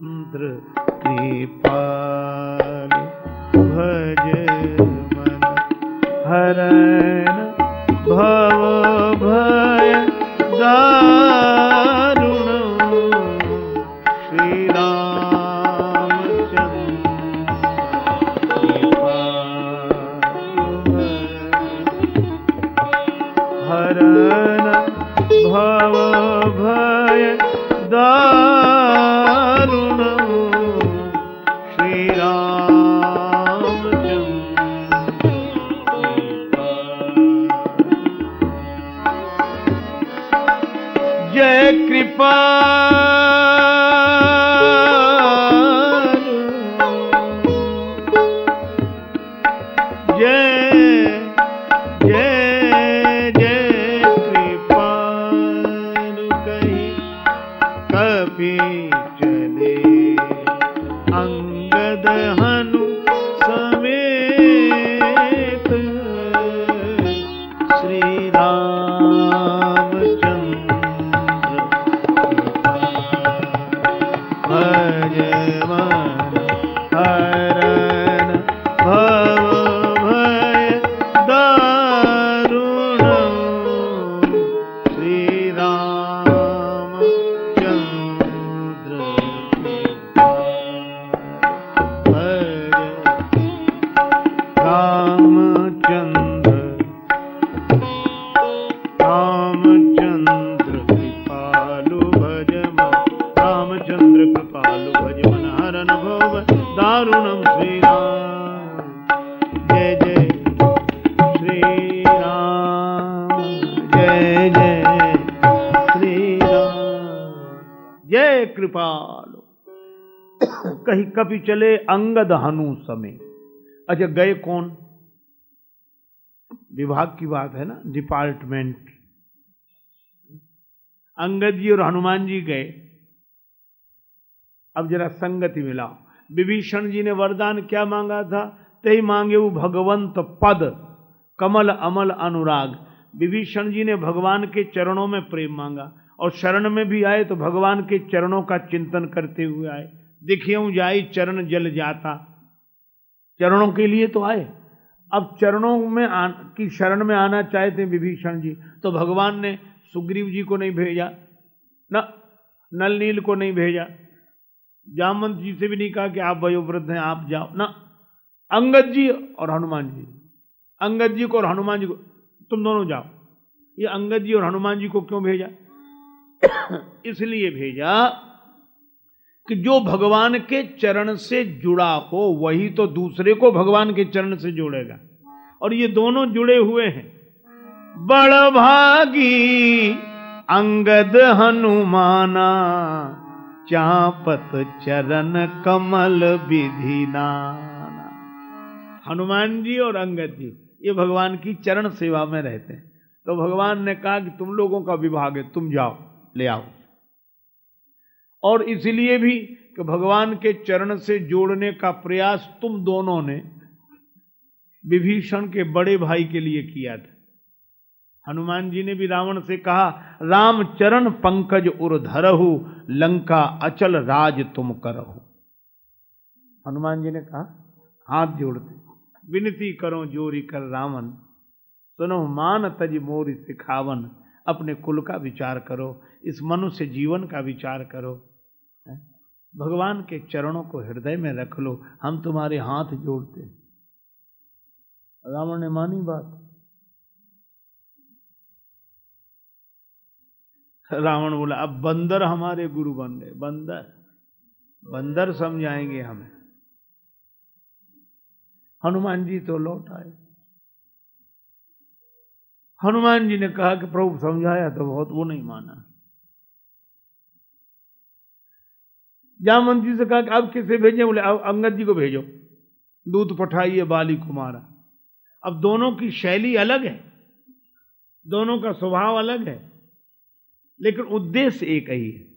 चंद्र कृपाल भज मन हरण भव भय दारुण जय जय कृपालु। कहीं कभी चले अंगद हनु समय अच्छा गए कौन? विभाग की बात है ना? डिपार्टमेंट। अंगद जी और हनुमान जी गए। अब जरा संगति मिलाओ विभीषण जी ने वरदान क्या मांगा था? तही मांगे वो भगवंत पद, कमल अमल अनुराग। विभीषण जी ने भगवान के चरणों में प्रेम मांगा और शरण में भी आए तो भगवान के चरणों का चिंतन करते हुए आए। देखिए जाई चरण जल जाता। चरणों के लिए तो आए। अब चरणों में आ, की शरण में आना चाहते विभीषण जी तो भगवान ने सुग्रीव जी को नहीं भेजा न नल नील को नहीं भेजा। जामवंत जी से भी नहीं कहा कि आप वयोवृद्ध हैं आप जाओ। ना अंगद जी और हनुमान जी। अंगद जी को और हनुमान जी को तुम दोनों जाओ। ये अंगद जी और हनुमान जी को क्यों भेजा? इसलिए भेजा कि जो भगवान के चरण से जुड़ा हो, वही तो दूसरे को भगवान के चरण से जोड़ेगा। और ये दोनों जुड़े हुए हैं। बड़ भागी अंगद हनुमाना, चापत चरण कमल विधि नाना। हनुमान जी और अंगद जी ये भगवान की चरण सेवा में रहते हैं। तो भगवान ने कहा कि तुम लोगों का विभाग है, तुम जाओ, ले आओ। और इसलिए भी कि भगवान के चरण से जोड़ने का प्रयास तुम दोनों ने विभीषण के बड़े भाई के लिए किया था। हनुमान जी ने भी रावण से कहा, राम चरण पंकज उर धरहु, लंका अचल राज तुम करहु। हनुमान जी ने कहा, हाथ जोड़ते विनती करो जोरी कर रावण। सुनो, मान तज मोरी सिखावन। अपने कुल का विचार करो, इस मनुष्य जीवन का विचार करो। भगवान के चरणों को हृदय में रख लो, हम तुम्हारे हाथ जोड़ते रावण ने मानी बात। रावण बोला, अब बंदर हमारे गुरु बन गए। बंदर बंदर समझाएँगे हमें। हनुमान जी तो लौट आए। हनुमान जी ने कहा कि प्रभु समझाया तो बहुत, वो नहीं माना। जामवंत जी से कहा कि अब किसे भेजें? बोले, अब अंगद जी को भेजो। दूध पठाइए बाली कुमारा। अब दोनों की शैली अलग है। दोनों का स्वभाव अलग है। लेकिन उद्देश्य एक ही है।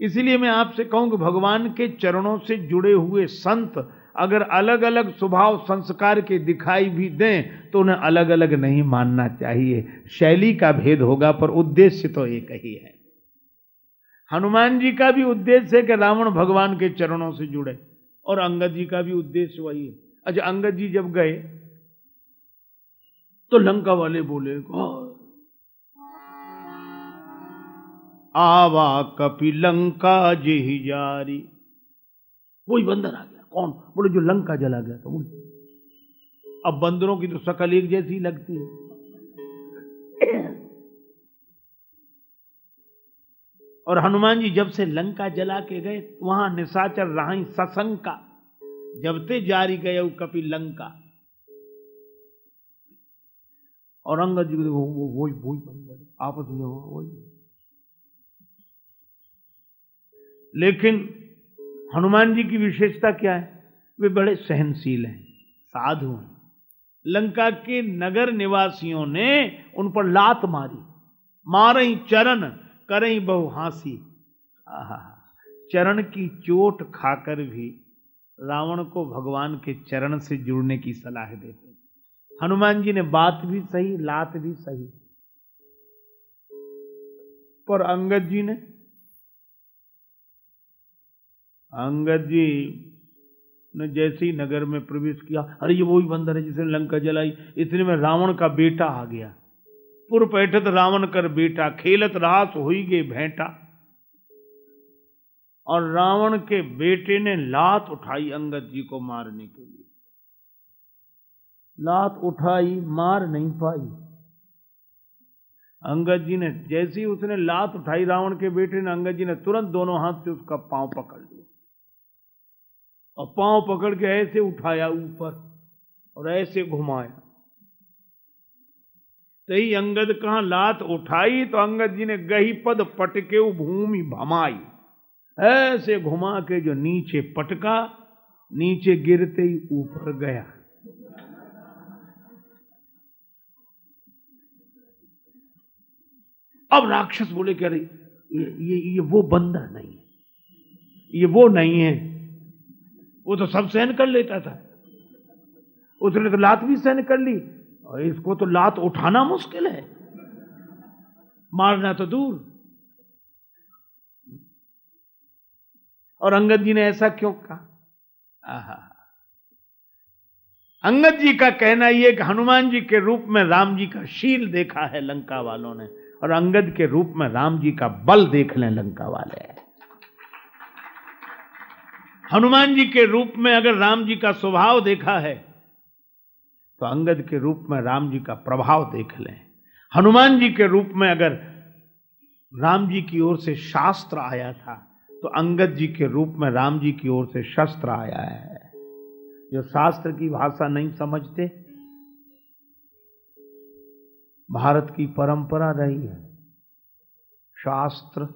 इसलिए मैं आपसे कहूँ कि भगवान के चरणों से जुड़े हुए संत अगर अलग अलग स्वभाव संस्कार के दिखाई भी दें तो उन्हें अलग अलग नहीं मानना चाहिए। शैली का भेद होगा, पर उद्देश्य तो एक ही है। हनुमान जी का भी उद्देश्य है कि रावण भगवान के चरणों से जुड़े, और अंगद जी का भी उद्देश्य वही है। अच्छा अंगद जी जब गए तो लंका वाले बोले आवा कपि लंका जी जारी। वही बंदर आ गया। कौन? बोले, जो लंका जला गया था वही अब बंदरों की तो शकल एक जैसी लगती है। और हनुमान जी जब से लंका जला के गए वहाँ निशाचर रहा ससंका जब ते जारी गए कपि लंका। और अंगद जी देखो, वो वही वही बंदर आपस में वही लेकिन हनुमान जी की विशेषता क्या है? वे बड़े सहनशील हैं, साधु हैं। लंका के नगर निवासियों ने उन पर लात मारी। मारई चरण, करई बहु हासी। चरण की चोट खाकर भी रावण को भगवान के चरण से जुड़ने की सलाह देते। हनुमान जी ने बात भी सही, लात भी सही। पर अंगद जी ने अंगद जी ने जैसे ही नगर में प्रवेश किया, अरे ये वही बंदर है जिसने लंका जलाई इतने में रावण का बेटा आ गया। पुर पैठत रावण कर बेटा, खेलत रास हुई गे भेंटा। और रावण के बेटे ने लात उठाई अंगद जी को मारने के लिए। लात उठाई, मार नहीं पाई। अंगद जी ने, जैसी उसने लात उठाई रावण के बेटे ने, अंगद जी ने तुरंत दोनों हाथ से उसका पाँव पकड़ लिया। और पाँव पकड़ के ऐसे उठाया ऊपर और ऐसे घुमाया। तो ही अंगद कहा लात उठाई तो अंगद जी ने गही पद पटके भूमि भमाई। ऐसे घुमा के जो नीचे पटका, नीचे गिरते ही ऊपर गया। अब राक्षस बोले कह रही ये ये ये वो बंदर नहीं है, ये वो नहीं है। वो तो सब सहन कर लेता था। उसने तो लात भी सहन कर ली। और इसको तो लात उठाना मुश्किल है। मारना तो दूर। और अंगद जी ने ऐसा क्यों कहा? अंगद जी का कहना यह कि हनुमान जी के रूप में राम जी का शील देखा है लंका वालों ने, और अंगद के रूप में राम जी का बल देख लें लंका वाले। हनुमान जी के रूप में अगर राम जी का स्वभाव देखा है तो अंगद के रूप में राम जी का प्रभाव देख लें। हनुमान जी के रूप में अगर राम जी की ओर से शास्त्र आया था तो अंगद जी के रूप में राम जी की ओर से शस्त्र आया है। जो शास्त्र की भाषा नहीं समझते, भारत की परंपरा रही है। शास्त्र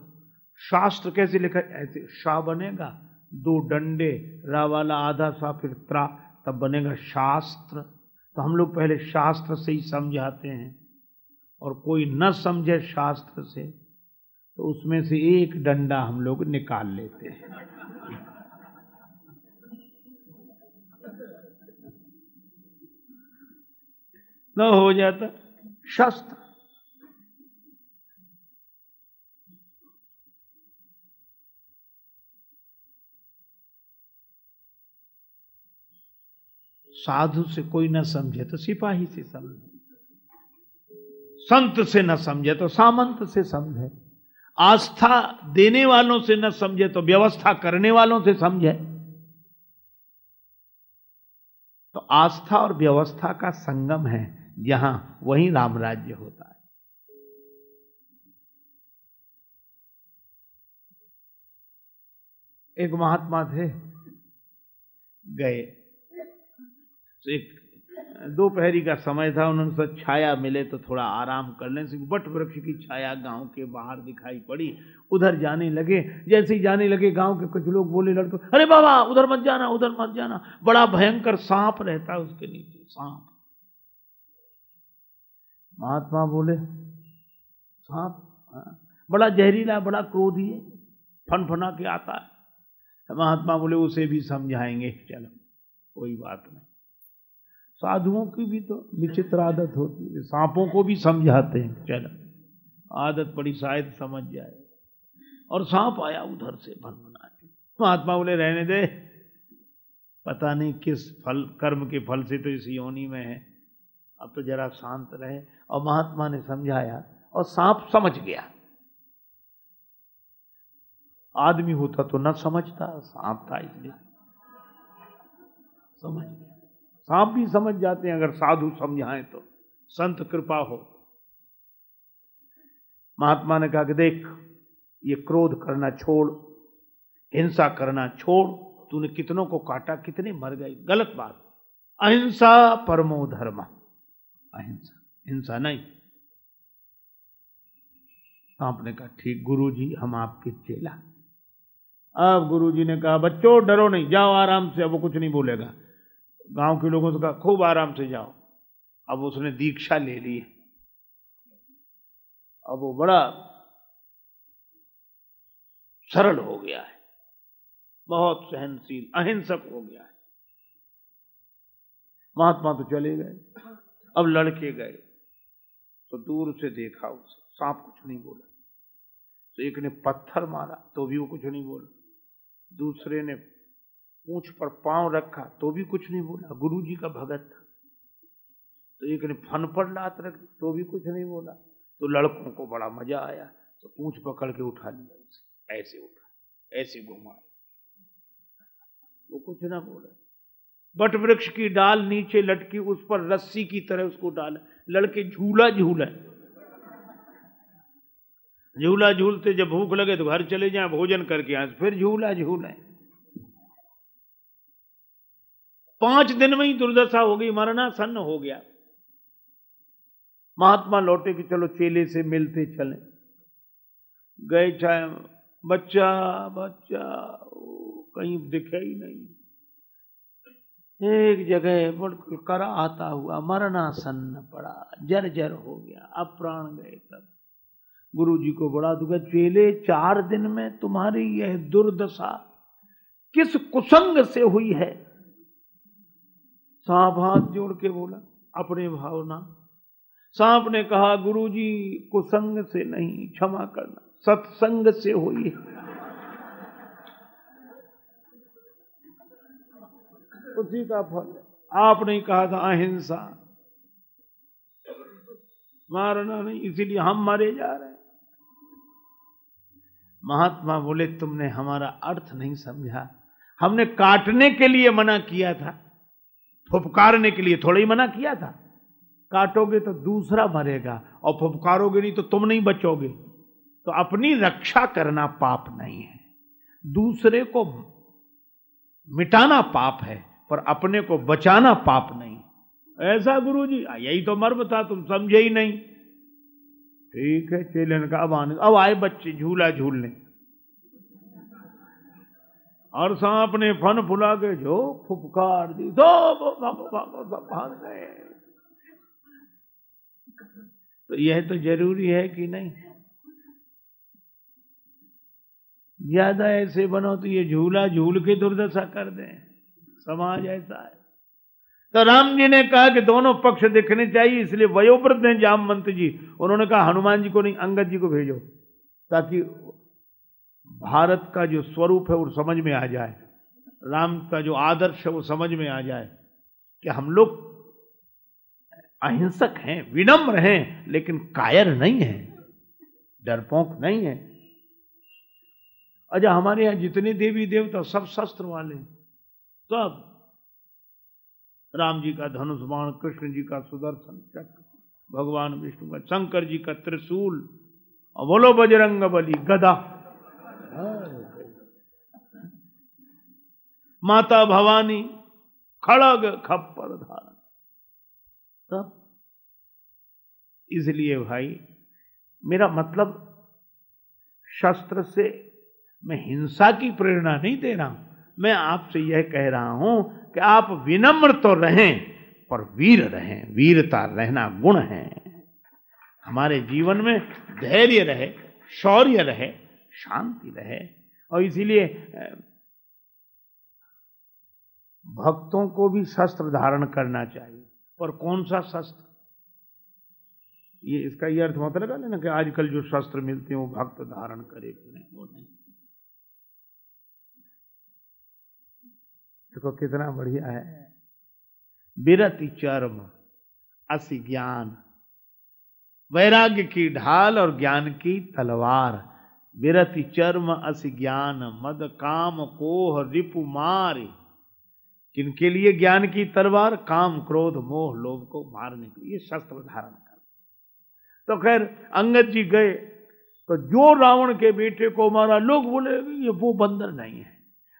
शास्त्र कैसे लिखा, ऐसे शाह बनेगा दो डंडे रा वाला आधा सा फिर त्रा, तब बनेगा शास्त्र। तो हम लोग पहले शास्त्र से ही समझाते हैं। और कोई न समझे शास्त्र से तो उसमें से एक डंडा हम लोग निकाल लेते हैं। न हो जाता, शस्त्र। साधु से कोई न समझे तो सिपाही से समझे। संत से न समझे तो सामंत से समझे। आस्था देने वालों से न समझे तो व्यवस्था करने वालों से समझे। तो आस्था और व्यवस्था का संगम है, जहाँ वही राम राज्य होता है। एक महात्मा थे, गए। एक दोपहरी का समय था उन्होंने सोचा छाया मिले तो थोड़ा आराम कर लें। बट वृक्ष की छाया गाँव के बाहर दिखाई पड़ी। उधर जाने लगे। जैसे ही जाने लगे गाँव के कुछ लोग बोले लड़के अरे बाबा उधर मत जाना उधर मत जाना। बड़ा भयंकर सांप रहता है उसके नीचे सांप। महात्मा बोले सांप हाँ, बड़ा जहरीला बड़ा क्रोधी है फनफना के आता है। महात्मा बोले उसे भी समझाएँगे। चलो कोई बात नहीं। साधुओं की भी तो विचित्र आदत होती है। सांपों को भी समझाते हैं। चलो, आदत पड़ी शायद समझ जाए। और सांप आया उधर से भन बना के। महात्मा बोले, रहने दे। पता नहीं किस फल, कर्म के फल से तो इस योनि में है। अब तो जरा शांत रहे। और महात्मा ने समझाया और सांप समझ गया। आदमी होता तो न समझता, सांप था इसलिए। समझ गया। सांप भी समझ जाते हैं, अगर साधु समझाएँ तो। संत कृपा हो। महात्मा ने कहा कि देख, ये क्रोध करना छोड़, हिंसा करना छोड़, तूने कितनों को काटा, कितने मर गए गलत बात। अहिंसा परमो धर्म। अहिंसा। हिंसा नहीं। सांप ने कहा, ठीक गुरु जी हम आपके चेला। अब गुरु जी ने कहा, बच्चों, डरो नहीं, जाओ आराम से, अब वो कुछ नहीं बोलेगा। गाँव के लोगों से कहा, खूब आराम से जाओ। अब उसने दीक्षा ले ली। अब वो बड़ा सरल हो गया है। बहुत सहनशील, अहिंसक हो गया है। महात्मा तो चले गए। अब लड़के गए। तो दूर से देखा उसे। सांप कुछ नहीं बोला। तो एक ने पत्थर मारा तो भी वो कुछ नहीं बोला। दूसरे ने पूछ पर पाँव रखा तो भी कुछ नहीं बोला। गुरु जी का भगत था। तो एक ने फन पर लात रख तो भी कुछ नहीं बोला। तो लड़कों को बड़ा मज़ा आया। तो पूछ पकड़ के उठा लिया उसे। ऐसे उठा, ऐसे घुमा। वो कुछ ना बोला। बट वृक्ष की डाल नीचे लटकी, उस पर रस्सी की तरह उसको डाला। लड़के झूला झूला। झूला झूलते जब भूख लगे तो घर चले जाए, भोजन करके आए, फिर झूला झूला। पाँच दिन में ही दुर्दशा हो गई, मरना सन्न हो गया। महात्मा लौटे कि चलो चेले से मिलते चले। गए चाहे, बच्चा बच्चा कहीं दिखे ही नहीं। एक जगह बिल्कुल करा आता हुआ, मरना सन्न पड़ा जर जर हो गया अब प्राण गए तब। गुरु जी को बड़ा दुख चेले, चार दिन में तुम्हारी यह दुर्दशा किस कुसंग से हुई है? सांप हाथ जोड़ के बोला, अपने भावना, सांप ने कहा गुरु जी कुसंग से नहीं, क्षमा करना, सत्संग से हुई उसी का फल। आपने कहा था अहिंसा। मारना नहीं, इसीलिए हम मारे जा रहे हैं। महात्मा बोले, तुमने हमारा अर्थ नहीं समझा। हमने काटने के लिए मना किया था। फुपकारने के लिए थोड़ा ही मना किया था। काटोगे तो दूसरा मरेगा और फुपकारोगे नहीं तो तुम नहीं बचोगे। तो अपनी रक्षा करना पाप नहीं है। दूसरे को मिटाना पाप है, पर अपने को बचाना पाप नहीं। ऐसा गुरु जी यही तो मर्म था, तुम समझे ही नहीं। ठीक है चेलन का अब आने अब आए बच्चे झूला झूलने। और सांप ने फन फुला के जो फुपकार दी, दो, भाग गए। तो यह तो ज़रूरी है कि नहीं? ज़्यादा ऐसे बनो तो ये झूला झूल के दुर्दशा कर दें। समाज ऐसा है। तो राम जी ने कहा कि दोनों पक्ष दिखने चाहिए, इसलिए वयोवृद्ध हैं जामवंत जी। उन्होंने कहा, हनुमान जी को नहीं, अंगद जी को भेजो, ताकि भारत का जो स्वरूप है वो समझ में आ जाए। राम का जो आदर्श है वो समझ में आ जाए कि हम लोग अहिंसक हैं, विनम्र हैं, लेकिन कायर नहीं है, डरपोक नहीं है। अच्छा हमारे यहाँ जितने देवी देवता सब शस्त्र वाले सब। राम जी का धनुष बाण, कृष्ण जी का सुदर्शन चक्र, भगवान विष्णु का शंकर जी का त्रिशूल बोलो बजरंग बली गदा। माता भवानी, खड़ग खप्पर धारण। सब इसलिए भाई, मेरा मतलब शस्त्र से मैं हिंसा की प्रेरणा नहीं दे रहा हूँ। मैं आपसे यह कह रहा हूँ कि आप विनम्र तो रहें, पर वीर रहें, वीरता रहना गुण है। हमारे जीवन में धैर्य रहे, शौर्य रहे शांति रहे। और इसीलिए भक्तों को भी शस्त्र धारण करना चाहिए। पर कौन सा शस्त्र? ये इसका ये अर्थ मत लगा लेना कि आजकल जो शस्त्र मिलते हैं, वो भक्त धारण करे कि नहीं, वो नहीं। देखो तो कितना बढ़िया है। विरति चर्म, असि ज्ञान। वैराग्य की ढाल और ज्ञान की तलवार। विरति चर्म असि ज्ञान, मद काम कोह रिपु मार। किनके लिए ज्ञान की तलवार काम, क्रोध, मोह, लोभ को मारने के लिए शस्त्र धारण कर तो खैर, अंगद जी गए तो जो रावण के बेटे को मारा, लोग बोले, ये वो बंदर नहीं है।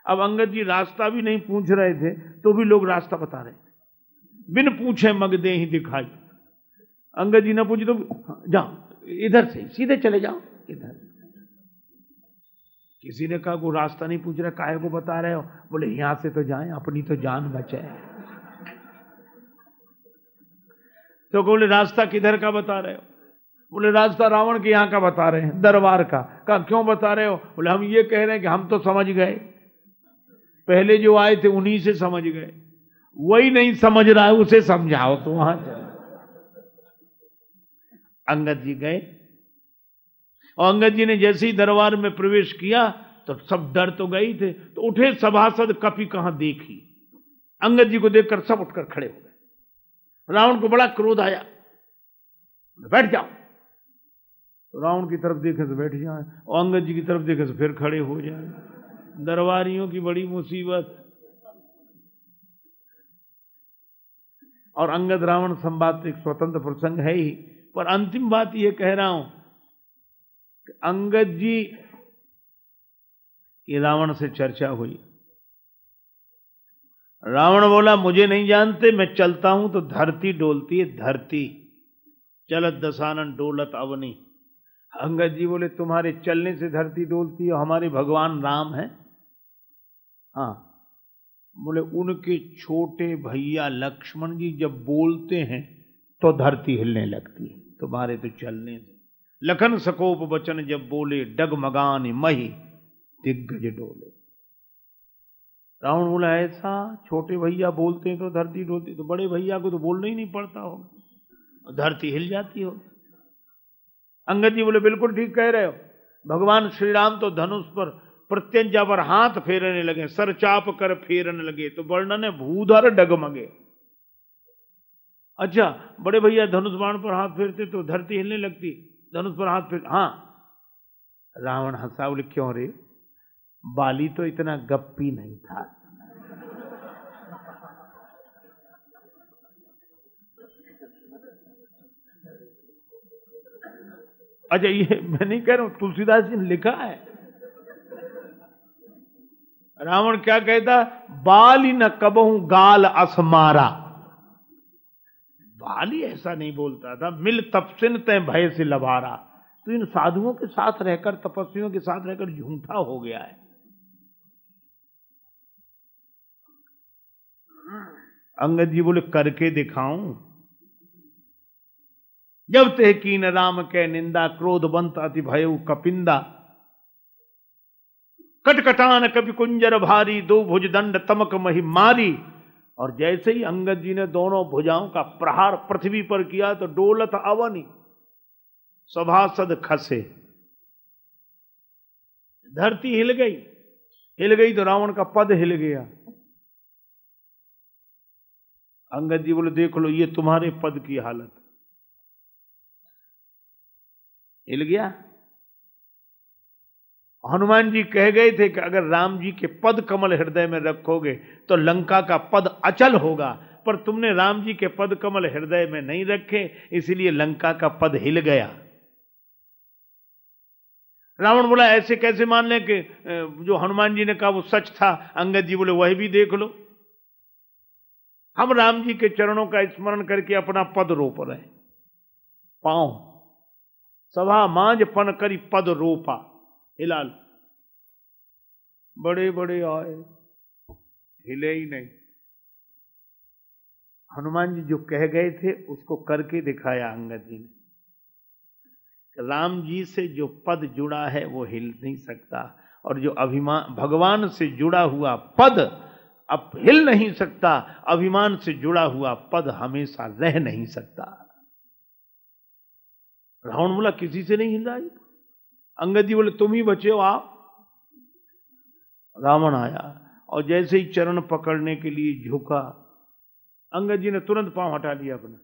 अब अंगद जी रास्ता भी नहीं पूछ रहे थे तो भी लोग रास्ता बता रहे थे। बिन पूछे मगदे ही दिखाई। अंगद जी ने पूछे तो जाओ, इधर से, सीधे चले जाओ, इधर। किसी ने कहा वो रास्ता नहीं पूछ रहा, काहे को बता रहे हो? बोले, यहाँ से तो जाए, अपनी तो जान बचे तो बोले, रास्ता किधर का बता रहे हो? बोले, रास्ता रावण के यहाँ का बता रहे हैं, दरबार का। कहा, क्यों बता रहे हो? बोले, हम ये कह रहे हैं कि हम तो समझ गए। पहले जो आए थे, उन्हीं से समझ गए। वही नहीं समझ रहा है, उसे समझाओ तो वहाँ चले। अंगद जी गए। अंगद जी ने जैसे ही दरबार में प्रवेश किया तो सब डर तो गए थे तो उठे सभासद कपि कहाँ देखी? अंगद जी को देखकर सब उठकर खड़े हो गए। रावण को बड़ा क्रोध आया। बैठ जाओ। तो रावण की तरफ़ देखे तो बैठ जाए और अंगद जी की तरफ़ देखे तो फिर खड़े हो जाए। दरबारियों की बड़ी मुसीबत। और अंगद रावण संवाद तो एक स्वतंत्र प्रसंग है ही, पर अंतिम बात यह कह रहा हूँ अंगद जी की रावण से चर्चा हुई। रावण बोला, मुझे नहीं जानते, मैं चलता हूँ तो धरती डोलती है, धरती। चलत दसानन डोलत अवनी। अंगद जी बोले, तुम्हारे चलने से धरती डोलती है, हमारे भगवान राम है। हाँ। बोले, उनके छोटे भैया लक्ष्मण जी जब बोलते हैं तो धरती हिलने लगती है, तुम्हारे तो चलने से। लखन सकोप वचन जब बोले डगमगान मही, दिग्गज डोले। रावण बोला, ऐसा छोटे भैया बोलते हैं तो धरती डोलती तो बड़े भैया को तो बोलना ही नहीं पड़ता हो धरती हिल जाती हो अंगद जी बोले, बिल्कुल ठीक कह रहे हो। भगवान श्री राम तो धनुष पर प्रत्यंजा पर हाथ फेरने लगे, सर चाप कर फेरने लगे तो वर्णन है, भूधर डगमगे। अच्छा बड़े भैया धनुष बाण पर हाथ फेरते तो धरती हिलने लगती। धनुष पर हाथ फेर हाँ। रावण हंसा, बोले, क्यों रे? बाली तो इतना गप्पी नहीं था। अच्छा ये मैं नहीं कह रहा हूँ, तुलसीदास जी ने लिखा है। रावण क्या कहता, बाली न कबहू गाल असमारा। बाली ऐसा नहीं बोलता था, मिल तपसिन तय भय से लबारा। तो इन साधुओं के साथ रहकर, तपस्वियों के साथ रहकर झूठा हो गया है। अंगद जी बोले, करके दिखाऊँ? जब ते कीन राम के निंदा, क्रोध बंत अति भय कपिंदा। कटकटान कवि कुंजर भारी, दो भुज दंड तमक मही मारी। और जैसे ही अंगद जी ने दोनों भुजाओं का प्रहार पृथ्वी पर किया तो डोलत अवनी, सभासद खसे। धरती हिल गई। हिल गई तो रावण का पद हिल गया। अंगद जी बोले, देख लो, ये तुम्हारे पद की हालत। हिल गया। हनुमान जी कह गए थे कि अगर राम जी के पद कमल हृदय में रखोगे तो लंका का पद अचल होगा। पर तुमने राम जी के पद कमल हृदय में नहीं रखे, इसलिए लंका का पद हिल गया। रावण बोला, ऐसे कैसे मान लें कि जो हनुमान जी ने कहा वो सच था? अंगद जी बोले, वही भी देख लो। हम राम जी के चरणों का स्मरण करके अपना पद रोप रहे पाओ सभा मांझ पन करी पद रोपा। हिलाल। बड़े बड़े आए। हिले ही नहीं। हनुमान जी जो कह गए थे, उसको करके दिखाया अंगद जी ने। राम जी से जो पद जुड़ा है, वो हिल नहीं सकता। और जो अभिमान भगवान से जुड़ा हुआ पद अब हिल नहीं सकता। अभिमान से जुड़ा हुआ पद हमेशा रह नहीं सकता। रावण बोला, किसी से नहीं हिल रहा अंगद जी बोले तुम ही बचे हो आप। रावण आया और जैसे ही चरण पकड़ने के लिए झुका अंगद जी ने तुरंत पाँव हटा लिया अपना।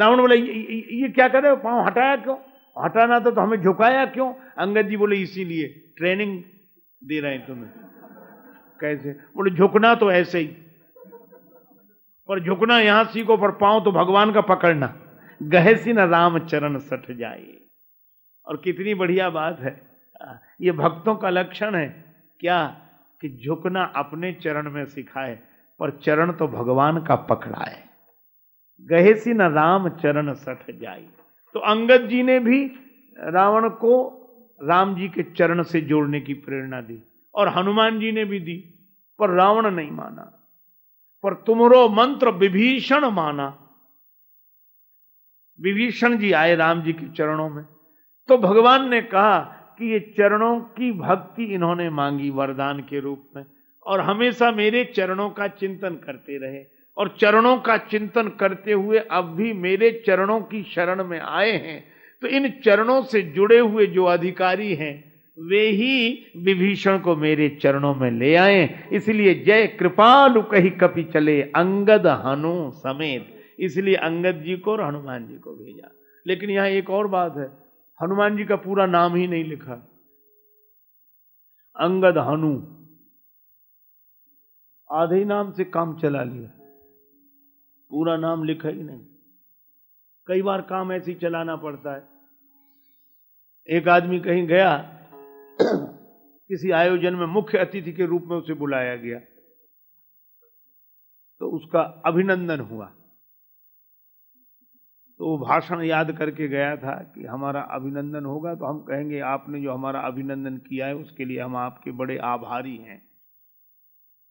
रावण बोले ये, ये, क्या कर रहे हो? पाँव हटाया क्यों? हटाना था तो हमें झुकाया क्यों? अंगद जी बोले इसीलिए ट्रेनिंग दे रहे हैं तुम्हें। कैसे? बोले झुकना तो ऐसे ही। पर झुकना यहाँ सीखो पर पाँव तो भगवान का पकड़ना। गहसी न राम चरण सठ जाए। और कितनी बढ़िया बात है। ये भक्तों का लक्षण है क्या कि झुकना अपने चरण में सिखाए, पर चरण तो भगवान का पकड़ा पकड़ाए गहेसी न राम चरण सठ जाई। तो अंगद जी ने भी रावण को राम जी के चरण से जोड़ने की प्रेरणा दी और हनुमान जी ने भी दी, पर रावण नहीं माना, पर तुमरो मंत्र विभीषण माना। विभीषण जी आए राम जी के चरणों में। तो भगवान ने कहा कि ये चरणों की भक्ति इन्होंने मांगी वरदान के रूप में। और हमेशा मेरे चरणों का चिंतन करते रहे। और चरणों का चिंतन करते हुए अब भी मेरे चरणों की शरण में आए हैं। तो इन चरणों से जुड़े हुए जो अधिकारी हैं, वे ही विभीषण को मेरे चरणों में ले आए। इसलिए जय कृपालु कही कपि चले, अंगद हनु समेत। इसलिए अंगद जी को और हनुमान जी को भेजा। लेकिन यहाँ एक और बात है हनुमान जी का पूरा नाम ही नहीं लिखा। अंगद हनु। आधे नाम से काम चला लिया। पूरा नाम लिखा ही नहीं। कई बार काम ऐसे ही चलाना पड़ता है। एक आदमी कहीं गया, किसी आयोजन में मुख्य अतिथि के रूप में उसे बुलाया गया। तो उसका अभिनंदन हुआ। तो वो भाषण याद करके गया था कि हमारा अभिनंदन होगा तो हम कहेंगे, आपने जो हमारा अभिनंदन किया है, उसके लिए हम आपके बड़े आभारी हैं।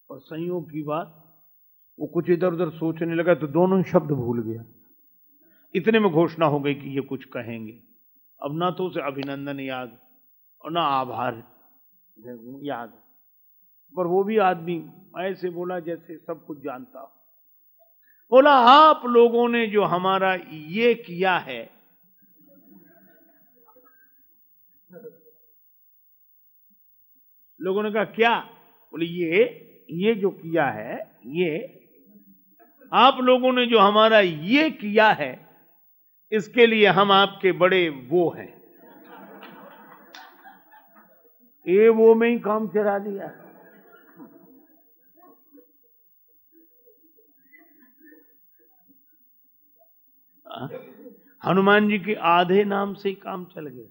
और संयोग की बात, वो कुछ इधर उधर सोचने लगा तो दोनों शब्द भूल गया। इतने में घोषणा हो गई कि ये कुछ कहेंगे। अब ना तो उसे अभिनंदन याद और ना आभार याद। पर वो भी आदमी ऐसे बोला जैसे सब कुछ जानता हो। बोला, आप लोगों ने जो हमारा ये किया है, लोगों ने कहा, क्या? बोले, ये ये जो किया है, ये, आप लोगों ने जो हमारा ये किया है, इसके लिए हम आपके बड़े वो हैं। ये वो में ही काम चला दिया। हनुमान जी के आधे नाम से ही काम चल गया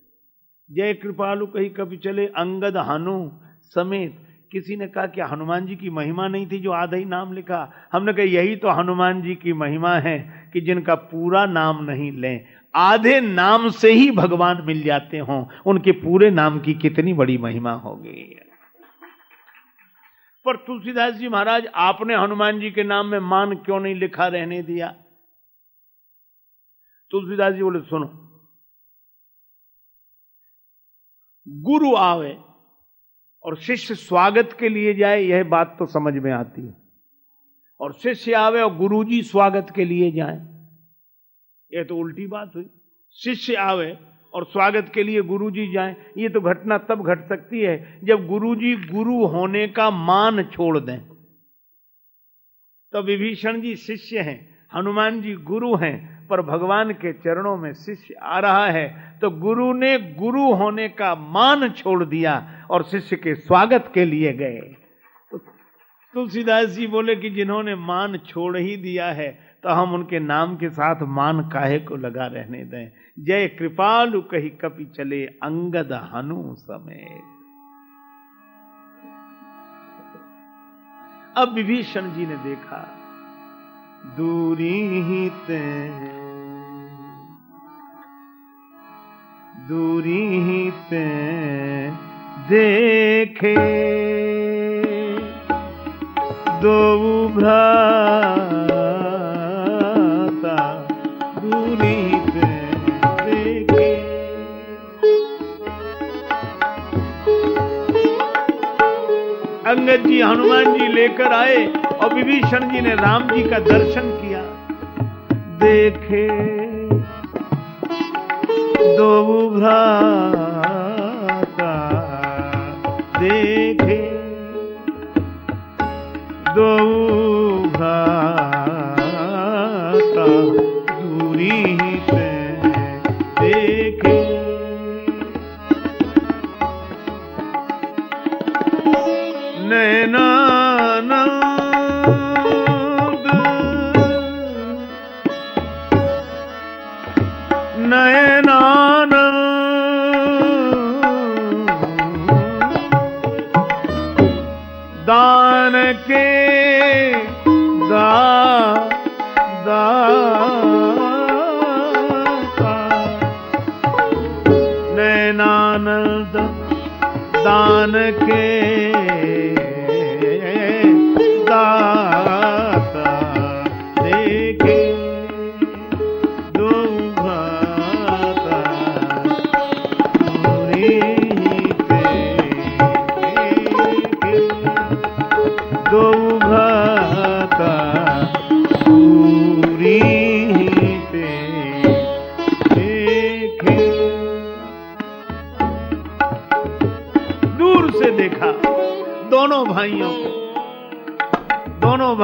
जय कृपालु कहीं कभी चले, अंगद हनु समेत। किसी ने कहा कि हनुमान जी की महिमा नहीं थी जो आधा ही नाम लिखा। हमने कहा, यही तो हनुमान जी की महिमा है कि जिनका पूरा नाम नहीं लें। आधे नाम से ही भगवान मिल जाते हों। उनके पूरे नाम की कितनी बड़ी महिमा होगी पर तुलसीदास जी महाराज, आपने हनुमान जी के नाम में मान क्यों नहीं लिखा रहने दिया? तुलसीदास जी बोले, सुनो। गुरु आवे और शिष्य स्वागत के लिए जाए, यह बात तो समझ में आती है। और शिष्य आवे और गुरुजी स्वागत के लिए जाए, यह तो उल्टी बात हुई। शिष्य आवे और स्वागत के लिए गुरुजी जाए, ये तो घटना तब घट सकती है जब गुरुजी गुरु होने का मान छोड़ दें। तो विभीषण जी शिष्य हैं, हनुमान जी गुरु हैं पर भगवान के चरणों में शिष्य आ रहा है तो गुरु ने गुरु होने का मान छोड़ दिया और शिष्य के स्वागत के लिए गए। तो तुलसीदास जी बोले कि जिन्होंने मान छोड़ ही दिया है तो हम उनके नाम के साथ मान काहे को लगा रहने दें? जय कृपालु कही कपि चले अंगद हनु समेत। अब विभीषण जी ने देखा, दूरी ही ते दूरी ते देखे। दो भ्राता दूरी ते देखे। अंगद जी, हनुमान जी लेकर आए और विभीषण जी ने राम जी का दर्शन किया। देखे। दो भ्राता देखे दो नयनानंद दान के दा दाता नैनानंद दान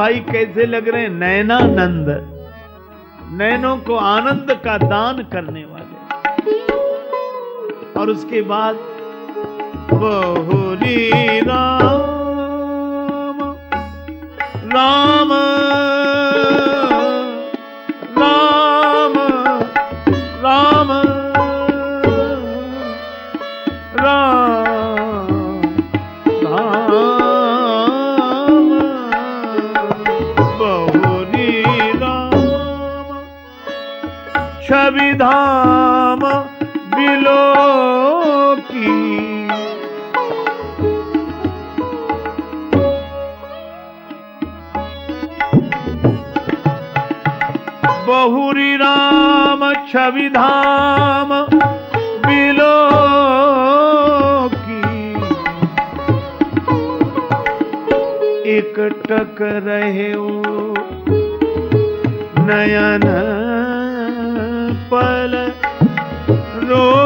भाई कैसे लग रहे हैं? नैनानंद। नैनों को आनंद का दान करने वाले। और उसके बाद, बहुरी राम। राम। राम छवि धाम बिलो की। बहुरी राम छवि धाम बिलो की। एक टक रहे नयन रोकी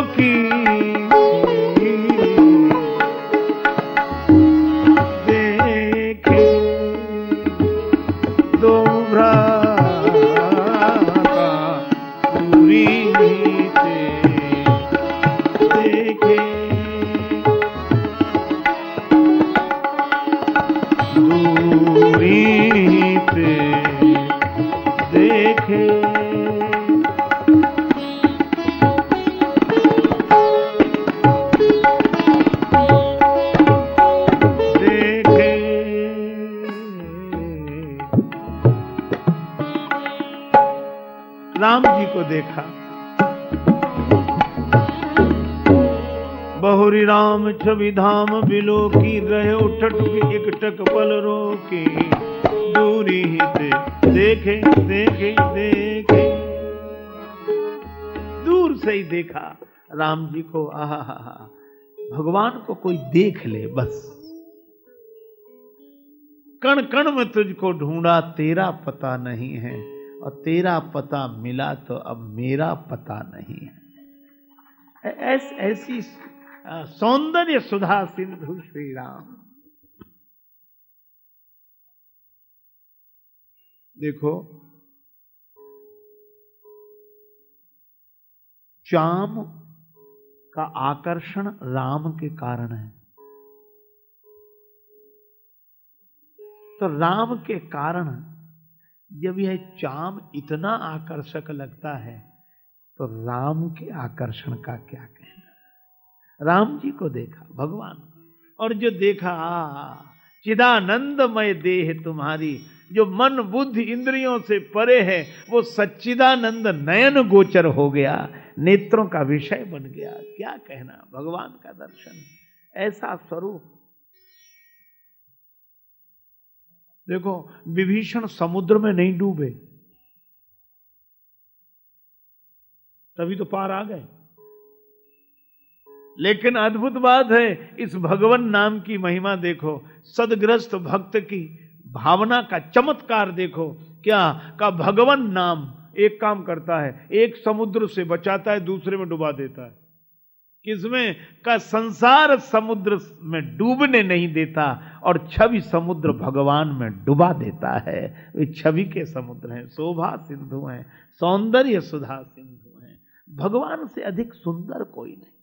छवि धाम बिलो की रहे उठट एक टक पल रोके। दूरी ही से देखे देखे देखे। दूर से ही देखा राम जी को आहा भगवान को कोई देख ले बस। कण कण में तुझको ढूंढा तेरा पता नहीं है। और तेरा पता मिला तो अब मेरा पता नहीं है। ऐस, ऐसी आ, सौंदर्य सुधा सिंधु श्री राम देखो चाम का आकर्षण राम के कारण है। तो राम के कारण जब यह चाम इतना आकर्षक लगता है तो राम के आकर्षण का क्या कहना राम जी को देखा, भगवान और जो देखा चिदानंदमय देह तुम्हारी। जो मन बुद्धि इंद्रियों से परे है, वो सच्चिदानंद नयन गोचर हो गया, नेत्रों का विषय बन गया। क्या कहना, भगवान का दर्शन? ऐसा स्वरूप। देखो, विभीषण समुद्र में नहीं डूबे। तभी तो पार आ गए। लेकिन अद्भुत बात है, इस भगवान नाम की महिमा देखो, सदग्रस्त भक्त की भावना का चमत्कार देखो, क्या का भगवान नाम एक काम करता है, एक समुद्र से बचाता है, दूसरे में डुबा देता है। किसमें? का संसार समुद्र में डूबने नहीं देता, और छवि समुद्र भगवान में डुबा देता है। वे छवि के समुद्र हैं, शोभा सिंधु हैं, सौंदर्य सुधा सिंधु हैं। भगवान से अधिक सुंदर कोई नहीं।